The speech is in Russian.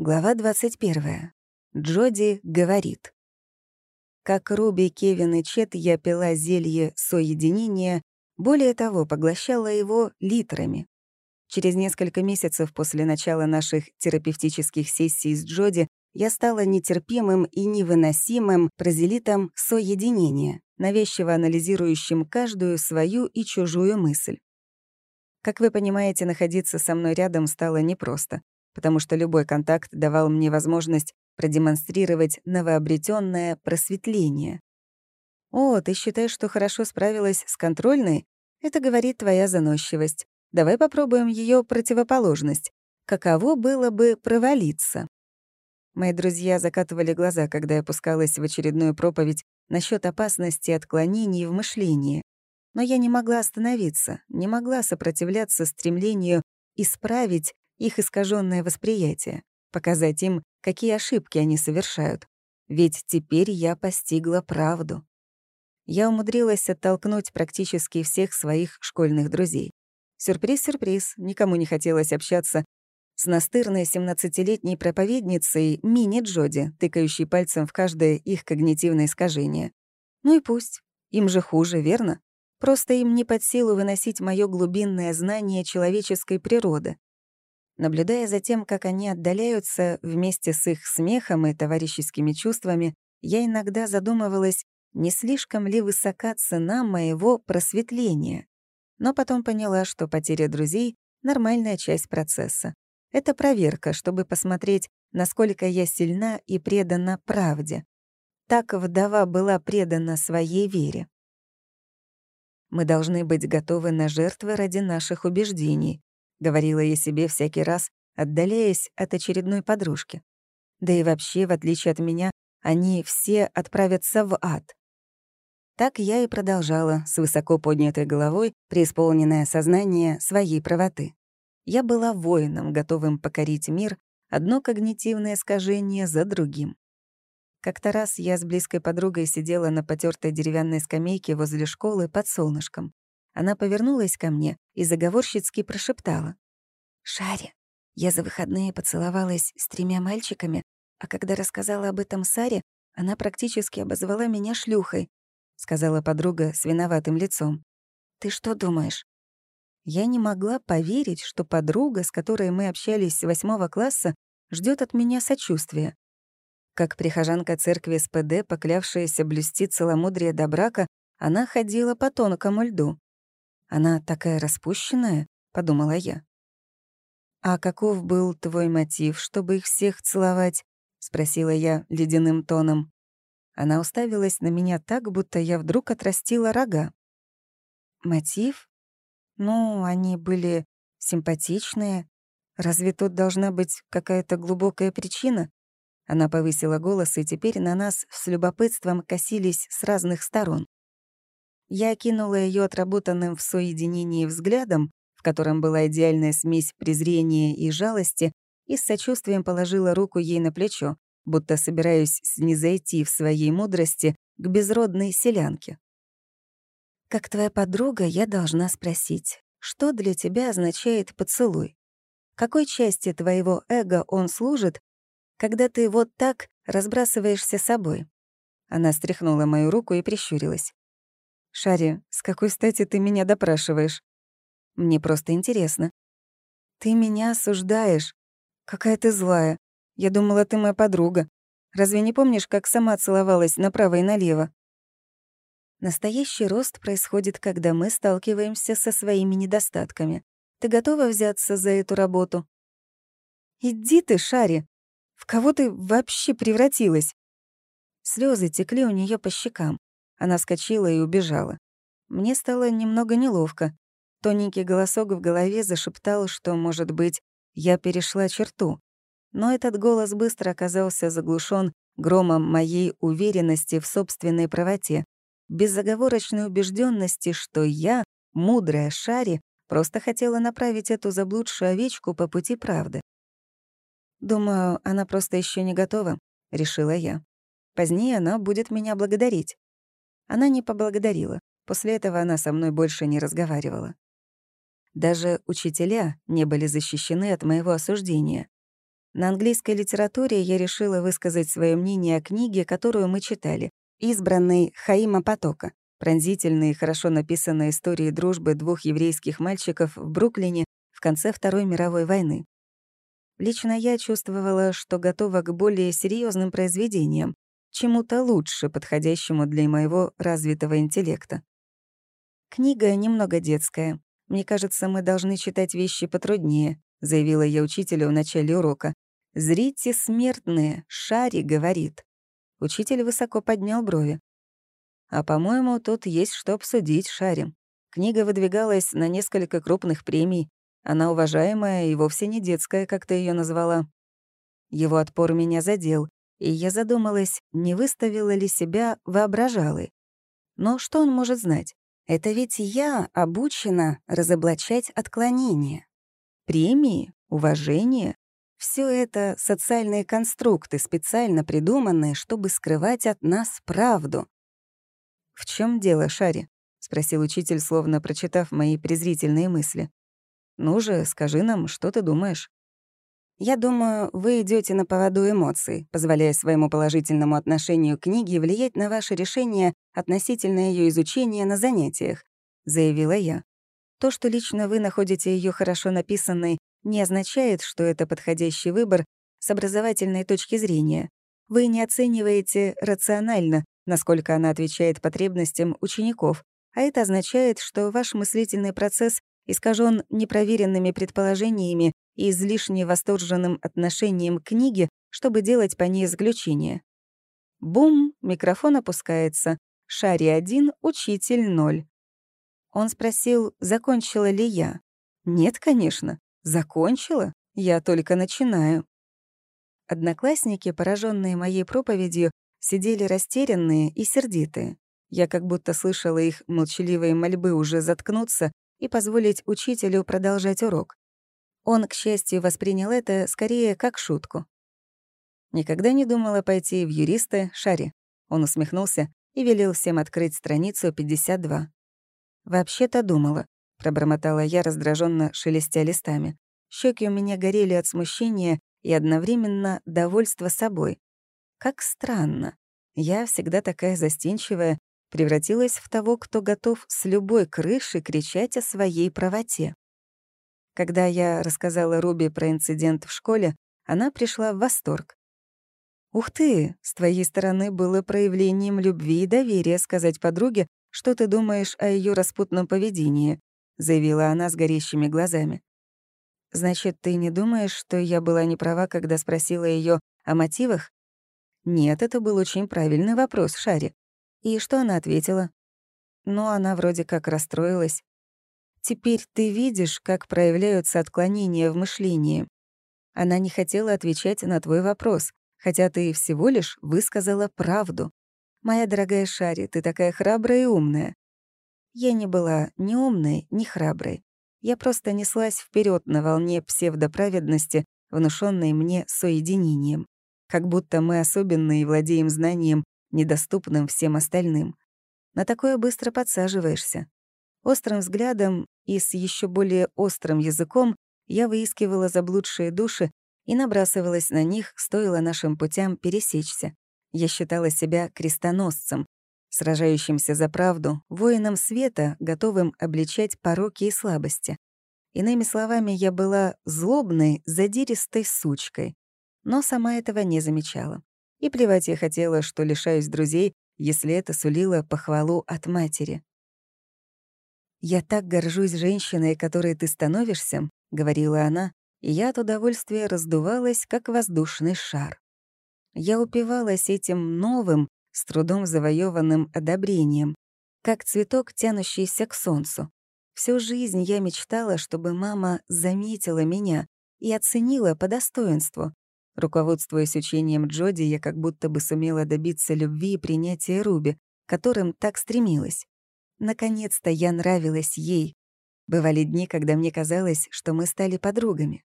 Глава 21. Джоди говорит. Как Руби, Кевин и Чет я пила зелье соединения, более того, поглощала его литрами. Через несколько месяцев после начала наших терапевтических сессий с Джоди я стала нетерпимым и невыносимым прозелитом соединения, навязчиво анализирующим каждую свою и чужую мысль. Как вы понимаете, находиться со мной рядом стало непросто потому что любой контакт давал мне возможность продемонстрировать новообретенное просветление. «О, ты считаешь, что хорошо справилась с контрольной? Это говорит твоя заносчивость. Давай попробуем ее противоположность. Каково было бы провалиться?» Мои друзья закатывали глаза, когда я пускалась в очередную проповедь насчет опасности отклонений в мышлении. Но я не могла остановиться, не могла сопротивляться стремлению исправить их искаженное восприятие, показать им, какие ошибки они совершают. Ведь теперь я постигла правду. Я умудрилась оттолкнуть практически всех своих школьных друзей. Сюрприз-сюрприз, никому не хотелось общаться с настырной 17-летней проповедницей Мини-Джоди, тыкающей пальцем в каждое их когнитивное искажение. Ну и пусть. Им же хуже, верно? Просто им не под силу выносить мое глубинное знание человеческой природы. Наблюдая за тем, как они отдаляются вместе с их смехом и товарищескими чувствами, я иногда задумывалась, не слишком ли высока цена моего просветления. Но потом поняла, что потеря друзей — нормальная часть процесса. Это проверка, чтобы посмотреть, насколько я сильна и предана правде. Так вдова была предана своей вере. Мы должны быть готовы на жертвы ради наших убеждений, — говорила я себе всякий раз, отдаляясь от очередной подружки. Да и вообще, в отличие от меня, они все отправятся в ад. Так я и продолжала, с высоко поднятой головой, преисполненное сознание своей правоты. Я была воином, готовым покорить мир, одно когнитивное искажение за другим. Как-то раз я с близкой подругой сидела на потертой деревянной скамейке возле школы под солнышком. Она повернулась ко мне и заговорщицки прошептала. «Шаре, я за выходные поцеловалась с тремя мальчиками, а когда рассказала об этом Саре, она практически обозвала меня шлюхой», — сказала подруга с виноватым лицом. «Ты что думаешь?» Я не могла поверить, что подруга, с которой мы общались с восьмого класса, ждет от меня сочувствия. Как прихожанка церкви СПД, поклявшаяся блюсти целомудрие до брака, она ходила по тонкому льду. Она такая распущенная, подумала я. А каков был твой мотив, чтобы их всех целовать? спросила я ледяным тоном. Она уставилась на меня так, будто я вдруг отрастила рога. Мотив? Ну, они были симпатичные. Разве тут должна быть какая-то глубокая причина? Она повысила голос, и теперь на нас с любопытством косились с разных сторон. Я окинула ее отработанным в соединении взглядом, в котором была идеальная смесь презрения и жалости, и с сочувствием положила руку ей на плечо, будто собираюсь снизойти в своей мудрости к безродной селянке. «Как твоя подруга, я должна спросить, что для тебя означает поцелуй? Какой части твоего эго он служит, когда ты вот так разбрасываешься собой?» Она стряхнула мою руку и прищурилась. «Шари, с какой стати ты меня допрашиваешь? Мне просто интересно». «Ты меня осуждаешь. Какая ты злая. Я думала, ты моя подруга. Разве не помнишь, как сама целовалась направо и налево?» Настоящий рост происходит, когда мы сталкиваемся со своими недостатками. Ты готова взяться за эту работу? Иди ты, Шари! В кого ты вообще превратилась? Слезы текли у нее по щекам. Она вскочила и убежала. Мне стало немного неловко. Тоненький голосок в голове зашептал, что, может быть, я перешла черту. Но этот голос быстро оказался заглушен громом моей уверенности в собственной правоте, безоговорочной убежденности, что я, мудрая Шари, просто хотела направить эту заблудшую овечку по пути правды. «Думаю, она просто еще не готова», — решила я. «Позднее она будет меня благодарить. Она не поблагодарила. После этого она со мной больше не разговаривала. Даже учителя не были защищены от моего осуждения. На английской литературе я решила высказать свое мнение о книге, которую мы читали, избранной Хаима Потока. И хорошо написанные истории дружбы двух еврейских мальчиков в Бруклине в конце Второй мировой войны. Лично я чувствовала, что готова к более серьезным произведениям, чему-то лучше, подходящему для моего развитого интеллекта. Книга немного детская. Мне кажется, мы должны читать вещи потруднее, заявила я учителю в начале урока. «Зрите, смертные, Шари говорит». Учитель высоко поднял брови. А, по-моему, тут есть что обсудить, Шари. Книга выдвигалась на несколько крупных премий. Она уважаемая и вовсе не детская, как ты ее назвала. Его отпор меня задел, и я задумалась, не выставила ли себя воображалой. Но что он может знать? Это ведь я обучена разоблачать отклонения. Премии, уважение — все это социальные конструкты, специально придуманные, чтобы скрывать от нас правду. «В чем дело, Шари?» — спросил учитель, словно прочитав мои презрительные мысли. «Ну же, скажи нам, что ты думаешь?» «Я думаю, вы идете на поводу эмоций, позволяя своему положительному отношению к книге влиять на ваше решение относительно ее изучения на занятиях», — заявила я. То, что лично вы находите ее хорошо написанной, не означает, что это подходящий выбор с образовательной точки зрения. Вы не оцениваете рационально, насколько она отвечает потребностям учеников, а это означает, что ваш мыслительный процесс искажен непроверенными предположениями и излишне восторженным отношением к книге, чтобы делать по ней заключение. Бум, микрофон опускается. Шари 1, учитель 0. Он спросил, закончила ли я. Нет, конечно. Закончила? Я только начинаю. Одноклассники, пораженные моей проповедью, сидели растерянные и сердитые. Я как будто слышала их молчаливые мольбы уже заткнуться и позволить учителю продолжать урок. Он, к счастью, воспринял это скорее как шутку. Никогда не думала пойти в юристы Шари. Он усмехнулся и велел всем открыть страницу 52. «Вообще-то думала», — пробормотала я, раздраженно шелестя листами. Щеки у меня горели от смущения и одновременно довольства собой. Как странно. Я, всегда такая застенчивая, превратилась в того, кто готов с любой крыши кричать о своей правоте. Когда я рассказала Руби про инцидент в школе, она пришла в восторг. «Ух ты, с твоей стороны было проявлением любви и доверия сказать подруге, что ты думаешь о ее распутном поведении?» — заявила она с горящими глазами. «Значит, ты не думаешь, что я была не права, когда спросила ее о мотивах?» «Нет, это был очень правильный вопрос, Шари». И что она ответила? Ну, она вроде как расстроилась. «Теперь ты видишь, как проявляются отклонения в мышлении». Она не хотела отвечать на твой вопрос, хотя ты всего лишь высказала правду. «Моя дорогая Шари, ты такая храбрая и умная». Я не была ни умной, ни храброй. Я просто неслась вперед на волне псевдоправедности, внушенной мне соединением. Как будто мы особенные владеем знанием, недоступным всем остальным. На такое быстро подсаживаешься. Острым взглядом и с еще более острым языком я выискивала заблудшие души и набрасывалась на них, стоило нашим путям пересечься. Я считала себя крестоносцем, сражающимся за правду, воином света, готовым обличать пороки и слабости. Иными словами, я была злобной, задиристой сучкой. Но сама этого не замечала. И плевать я хотела, что лишаюсь друзей, если это сулило похвалу от матери. «Я так горжусь женщиной, которой ты становишься», — говорила она, и я от удовольствия раздувалась, как воздушный шар. Я упивалась этим новым, с трудом завоеванным одобрением, как цветок, тянущийся к солнцу. Всю жизнь я мечтала, чтобы мама заметила меня и оценила по достоинству. Руководствуясь учением Джоди, я как будто бы сумела добиться любви и принятия Руби, которым так стремилась. Наконец-то я нравилась ей. Бывали дни, когда мне казалось, что мы стали подругами.